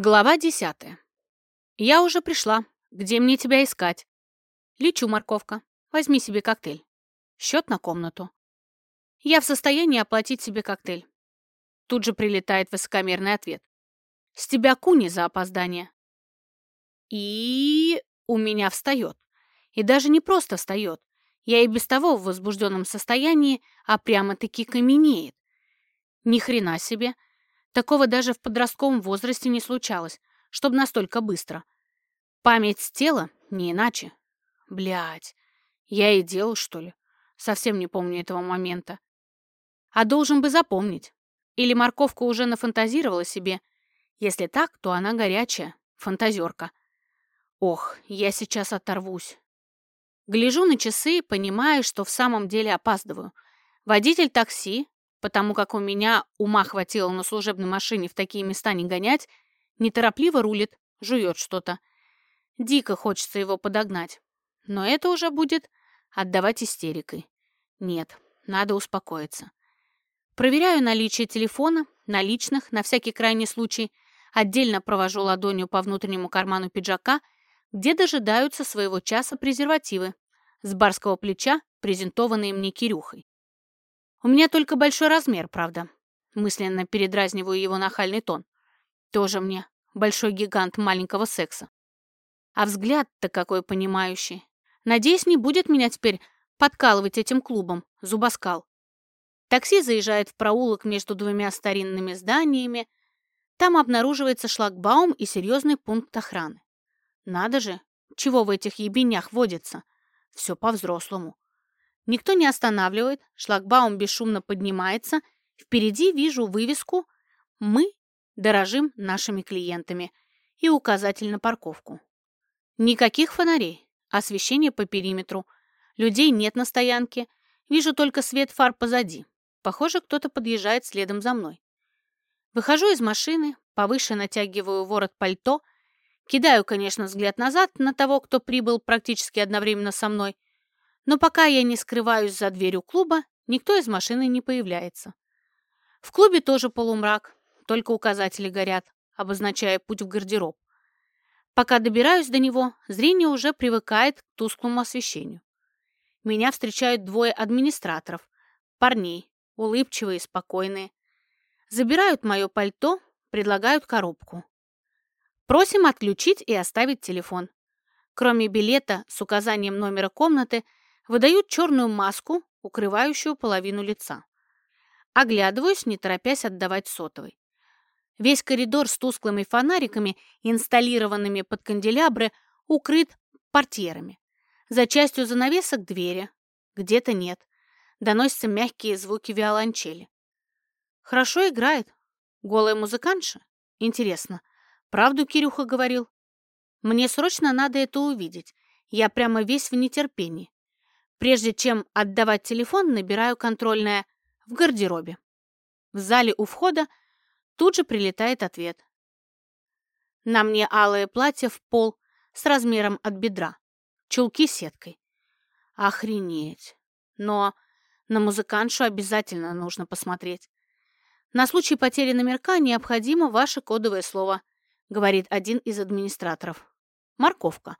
Глава десятая. Я уже пришла. Где мне тебя искать? Лечу, морковка. Возьми себе коктейль. Счет на комнату. Я в состоянии оплатить себе коктейль. Тут же прилетает высокомерный ответ. С тебя куни за опоздание. И у меня встает. И даже не просто встает. Я и без того в возбужденном состоянии, а прямо-таки каменеет. Ни хрена себе. Такого даже в подростковом возрасте не случалось, чтобы настолько быстро. Память с тела не иначе. Блядь, я и делал, что ли? Совсем не помню этого момента. А должен бы запомнить. Или морковка уже нафантазировала себе. Если так, то она горячая, фантазерка. Ох, я сейчас оторвусь. Гляжу на часы, понимая, что в самом деле опаздываю. Водитель такси, потому как у меня ума хватило на служебной машине в такие места не гонять, неторопливо рулит, жует что-то. Дико хочется его подогнать. Но это уже будет отдавать истерикой. Нет, надо успокоиться. Проверяю наличие телефона, наличных, на всякий крайний случай. Отдельно провожу ладонью по внутреннему карману пиджака, где дожидаются своего часа презервативы, с барского плеча, презентованные мне Кирюхой. У меня только большой размер, правда. Мысленно передразниваю его нахальный тон. Тоже мне большой гигант маленького секса. А взгляд-то какой понимающий. Надеюсь, не будет меня теперь подкалывать этим клубом, зубоскал. Такси заезжает в проулок между двумя старинными зданиями. Там обнаруживается шлагбаум и серьезный пункт охраны. Надо же, чего в этих ебенях водится. Все по-взрослому. Никто не останавливает, шлагбаум бесшумно поднимается. Впереди вижу вывеску «Мы дорожим нашими клиентами» и указатель на парковку. Никаких фонарей, освещение по периметру. Людей нет на стоянке. Вижу только свет фар позади. Похоже, кто-то подъезжает следом за мной. Выхожу из машины, повыше натягиваю ворот пальто, кидаю, конечно, взгляд назад на того, кто прибыл практически одновременно со мной, но пока я не скрываюсь за дверью клуба, никто из машины не появляется. В клубе тоже полумрак, только указатели горят, обозначая путь в гардероб. Пока добираюсь до него, зрение уже привыкает к тусклому освещению. Меня встречают двое администраторов, парней, улыбчивые и спокойные. Забирают мое пальто, предлагают коробку. Просим отключить и оставить телефон. Кроме билета с указанием номера комнаты, Выдают черную маску, укрывающую половину лица. Оглядываюсь, не торопясь отдавать сотовый. Весь коридор с тусклыми фонариками, инсталлированными под канделябры, укрыт портьерами. За частью занавесок двери. Где-то нет. Доносятся мягкие звуки виолончели. Хорошо играет. Голая музыкантша? Интересно, правду Кирюха говорил? Мне срочно надо это увидеть. Я прямо весь в нетерпении. Прежде чем отдавать телефон, набираю контрольное в гардеробе. В зале у входа тут же прилетает ответ. На мне алое платье в пол с размером от бедра, чулки сеткой. Охренеть. Но на музыкантшу обязательно нужно посмотреть. На случай потери номерка необходимо ваше кодовое слово, говорит один из администраторов. Морковка.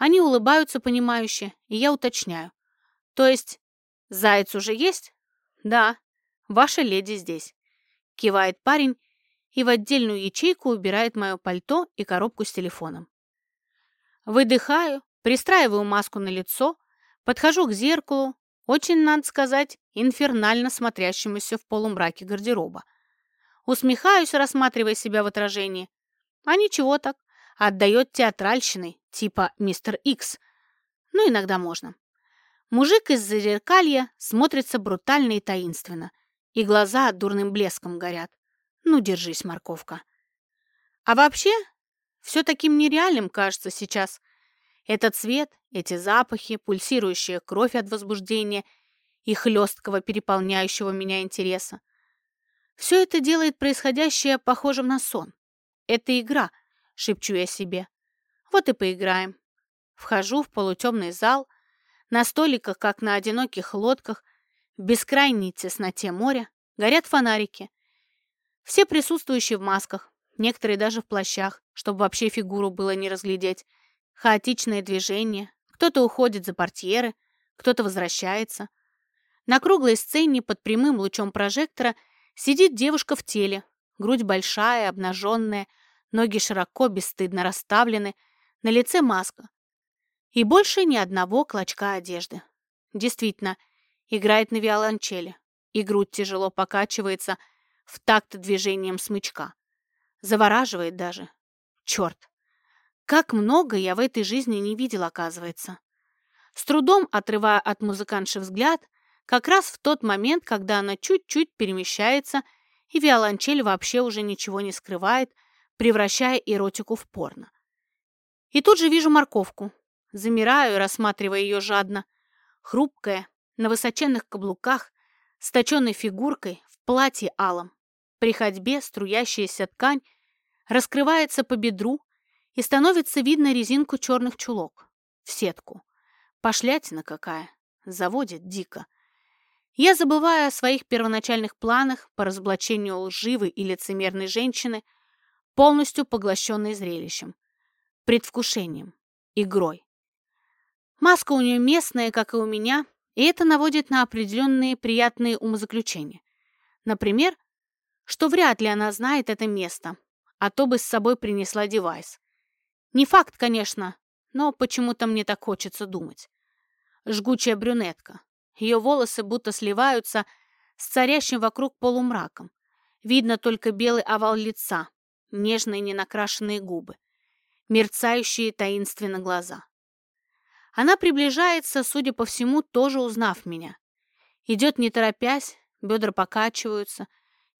Они улыбаются понимающе, и я уточняю. То есть, заяц уже есть? Да, ваша леди здесь. Кивает парень и в отдельную ячейку убирает мое пальто и коробку с телефоном. Выдыхаю, пристраиваю маску на лицо, подхожу к зеркалу, очень, надо сказать, инфернально смотрящемуся в полумраке гардероба. Усмехаюсь, рассматривая себя в отражении. А ничего так, отдает театральщиной, типа «Мистер Икс». Ну, иногда можно. Мужик из-за зеркалья смотрится брутально и таинственно, и глаза дурным блеском горят. Ну, держись, морковка. А вообще, все таким нереальным кажется сейчас. Этот цвет, эти запахи, пульсирующая кровь от возбуждения и хлесткого переполняющего меня интереса. Все это делает происходящее похожим на сон. Это игра, шепчу я себе. Вот и поиграем. Вхожу в полутемный зал, на столиках, как на одиноких лодках, в бескрайней тесноте моря, горят фонарики. Все присутствующие в масках. некоторые даже в плащах, чтобы вообще фигуру было не разглядеть. Хаотичное движение, кто-то уходит за портьеры, кто-то возвращается. На круглой сцене под прямым лучом прожектора сидит девушка в теле, грудь большая, обнаженная, ноги широко, бесстыдно расставлены, на лице маска. И больше ни одного клочка одежды. Действительно, играет на виолончели, и грудь тяжело покачивается в такт движением смычка. Завораживает даже. Черт! Как много я в этой жизни не видел, оказывается. С трудом отрывая от музыкантши взгляд, как раз в тот момент, когда она чуть-чуть перемещается, и виолончель вообще уже ничего не скрывает, превращая эротику в порно. И тут же вижу морковку. Замираю, рассматривая ее жадно. Хрупкая, на высоченных каблуках, с точенной фигуркой, в платье алом. При ходьбе струящаяся ткань раскрывается по бедру, и становится видно резинку черных чулок. В сетку. Пошлятина какая. Заводит дико. Я забываю о своих первоначальных планах по разоблачению лживой и лицемерной женщины, полностью поглощенной зрелищем, предвкушением, игрой. Маска у нее местная, как и у меня, и это наводит на определенные приятные умозаключения. Например, что вряд ли она знает это место, а то бы с собой принесла девайс. Не факт, конечно, но почему-то мне так хочется думать. Жгучая брюнетка. Ее волосы будто сливаются с царящим вокруг полумраком. Видно только белый овал лица, нежные ненакрашенные губы, мерцающие таинственно глаза. Она приближается, судя по всему, тоже узнав меня. Идет не торопясь, бедра покачиваются.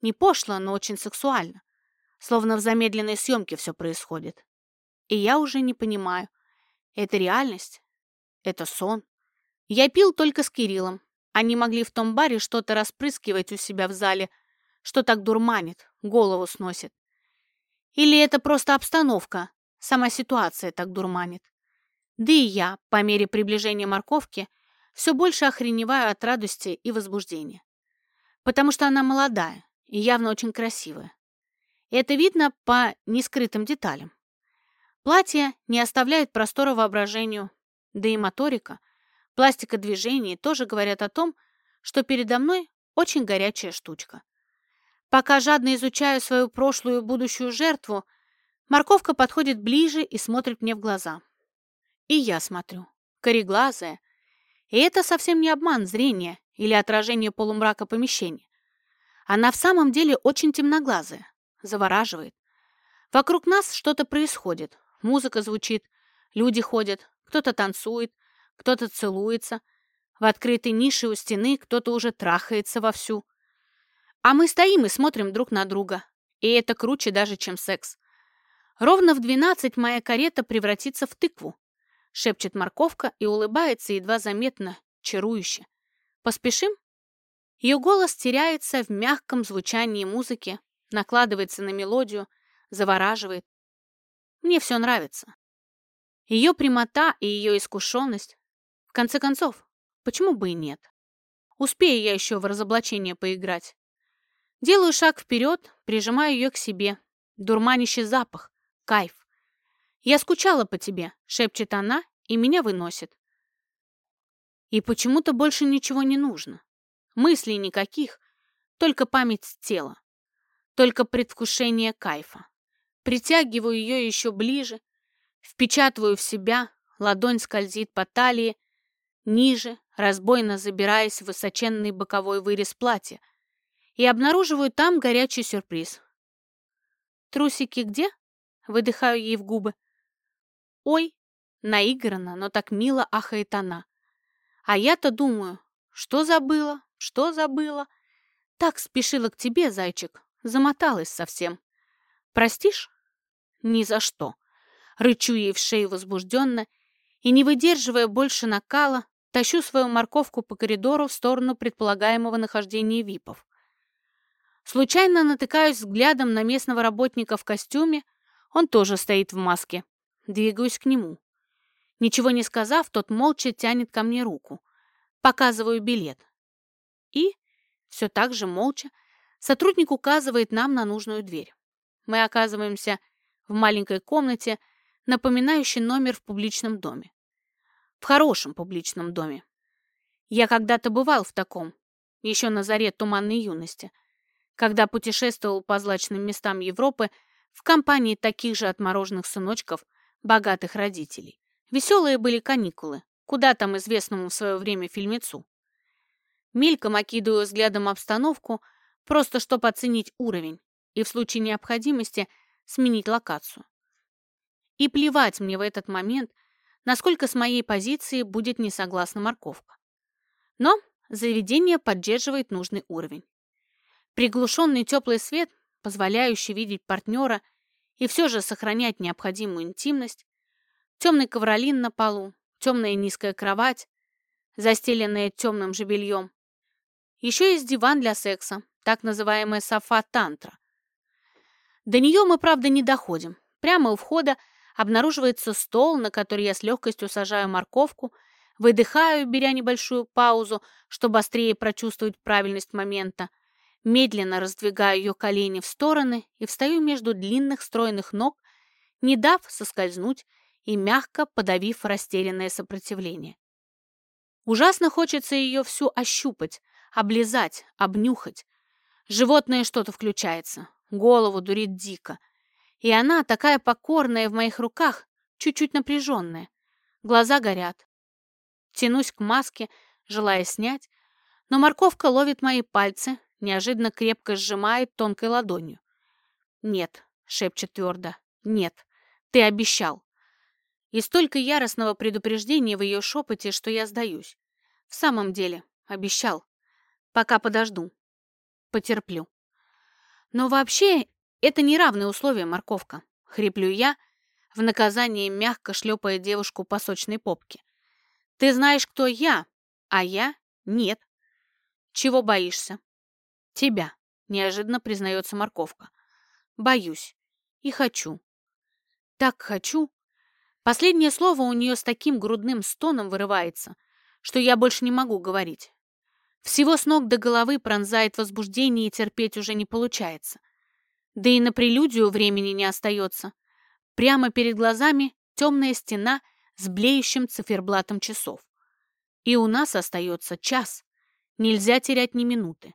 Не пошло, но очень сексуально. Словно в замедленной съемке все происходит. И я уже не понимаю, это реальность? Это сон? Я пил только с Кириллом. Они могли в том баре что-то распрыскивать у себя в зале, что так дурманит, голову сносит. Или это просто обстановка, сама ситуация так дурманит. Да и я, по мере приближения морковки, все больше охреневаю от радости и возбуждения. Потому что она молодая и явно очень красивая. И это видно по нескрытым деталям. Платье не оставляет простора воображению, да и моторика, пластика движений тоже говорят о том, что передо мной очень горячая штучка. Пока жадно изучаю свою прошлую и будущую жертву, морковка подходит ближе и смотрит мне в глаза. И я смотрю, кореглазая. И это совсем не обман зрения или отражение полумрака помещения. Она в самом деле очень темноглазая, завораживает. Вокруг нас что-то происходит, Музыка звучит, люди ходят, кто-то танцует, кто-то целуется. В открытой нише у стены кто-то уже трахается вовсю. А мы стоим и смотрим друг на друга. И это круче даже, чем секс. Ровно в двенадцать моя карета превратится в тыкву. Шепчет морковка и улыбается едва заметно, чарующе. Поспешим? Ее голос теряется в мягком звучании музыки, накладывается на мелодию, завораживает. Мне все нравится. Ее прямота и ее искушенность. В конце концов, почему бы и нет? Успею я еще в разоблачение поиграть. Делаю шаг вперед, прижимаю ее к себе. Дурманящий запах. Кайф. «Я скучала по тебе», — шепчет она, и меня выносит. И почему-то больше ничего не нужно. Мыслей никаких, только память тела. Только предвкушение кайфа. Притягиваю ее еще ближе, впечатываю в себя, ладонь скользит по талии, ниже, разбойно забираясь в высоченный боковой вырез платья, и обнаруживаю там горячий сюрприз. «Трусики где?» — выдыхаю ей в губы. «Ой!» — наигранно, но так мило ахает она. А я-то думаю, что забыла, что забыла. Так спешила к тебе, зайчик, замоталась совсем. Простишь? Ни за что. Рычу ей в шею возбужденно и, не выдерживая больше накала, тащу свою морковку по коридору в сторону предполагаемого нахождения випов. Случайно натыкаюсь взглядом на местного работника в костюме, он тоже стоит в маске. Двигаюсь к нему. Ничего не сказав, тот молча тянет ко мне руку. Показываю билет. И, все так же молча, сотрудник указывает нам на нужную дверь. мы оказываемся в маленькой комнате, напоминающей номер в публичном доме. В хорошем публичном доме. Я когда-то бывал в таком, еще на заре туманной юности, когда путешествовал по злачным местам Европы в компании таких же отмороженных сыночков, богатых родителей. Веселые были каникулы, куда там известному в свое время фильмецу. Мельком окидываю взглядом обстановку, просто чтобы оценить уровень и в случае необходимости сменить локацию. И плевать мне в этот момент, насколько с моей позиции будет не согласна морковка. Но заведение поддерживает нужный уровень. Приглушенный теплый свет, позволяющий видеть партнера и все же сохранять необходимую интимность, темный ковролин на полу, темная низкая кровать, застеленная темным же бельем. Еще есть диван для секса, так называемая софа-тантра. До нее мы, правда, не доходим. Прямо у входа обнаруживается стол, на который я с легкостью сажаю морковку, выдыхаю, беря небольшую паузу, чтобы острее прочувствовать правильность момента, медленно раздвигаю ее колени в стороны и встаю между длинных стройных ног, не дав соскользнуть и мягко подавив растерянное сопротивление. Ужасно хочется ее всю ощупать, облизать, обнюхать. Животное что-то включается, голову дурит дико. И она, такая покорная в моих руках, чуть-чуть напряженная. Глаза горят. Тянусь к маске, желая снять, но морковка ловит мои пальцы, неожиданно крепко сжимает тонкой ладонью. «Нет», — шепчет твердо, — «нет, ты обещал». И столько яростного предупреждения в ее шепоте, что я сдаюсь. В самом деле, обещал. Пока подожду. Потерплю. Но вообще, это неравные условия, морковка. Хриплю я, в наказание мягко шлепая девушку по сочной попке. Ты знаешь, кто я, а я — нет. Чего боишься? Тебя, неожиданно признается морковка. Боюсь. И хочу. Так хочу, Последнее слово у нее с таким грудным стоном вырывается, что я больше не могу говорить. Всего с ног до головы пронзает возбуждение и терпеть уже не получается. Да и на прелюдию времени не остается. Прямо перед глазами темная стена с блеющим циферблатом часов. И у нас остается час. Нельзя терять ни минуты.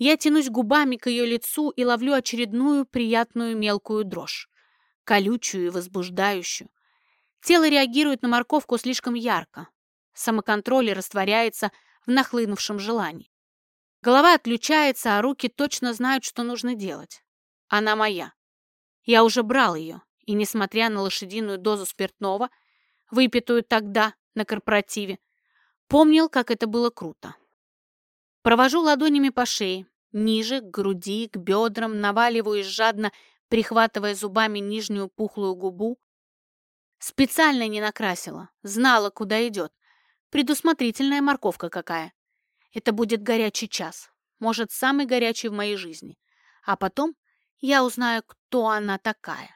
Я тянусь губами к ее лицу и ловлю очередную приятную мелкую дрожь. Колючую и возбуждающую. Тело реагирует на морковку слишком ярко. Самоконтроль растворяется в нахлынувшем желании. Голова отключается, а руки точно знают, что нужно делать. Она моя. Я уже брал ее, и, несмотря на лошадиную дозу спиртного, выпитую тогда на корпоративе, помнил, как это было круто. Провожу ладонями по шее, ниже, к груди, к бедрам, наваливаюсь жадно, прихватывая зубами нижнюю пухлую губу, Специально не накрасила, знала, куда идет. Предусмотрительная морковка какая. Это будет горячий час, может, самый горячий в моей жизни. А потом я узнаю, кто она такая.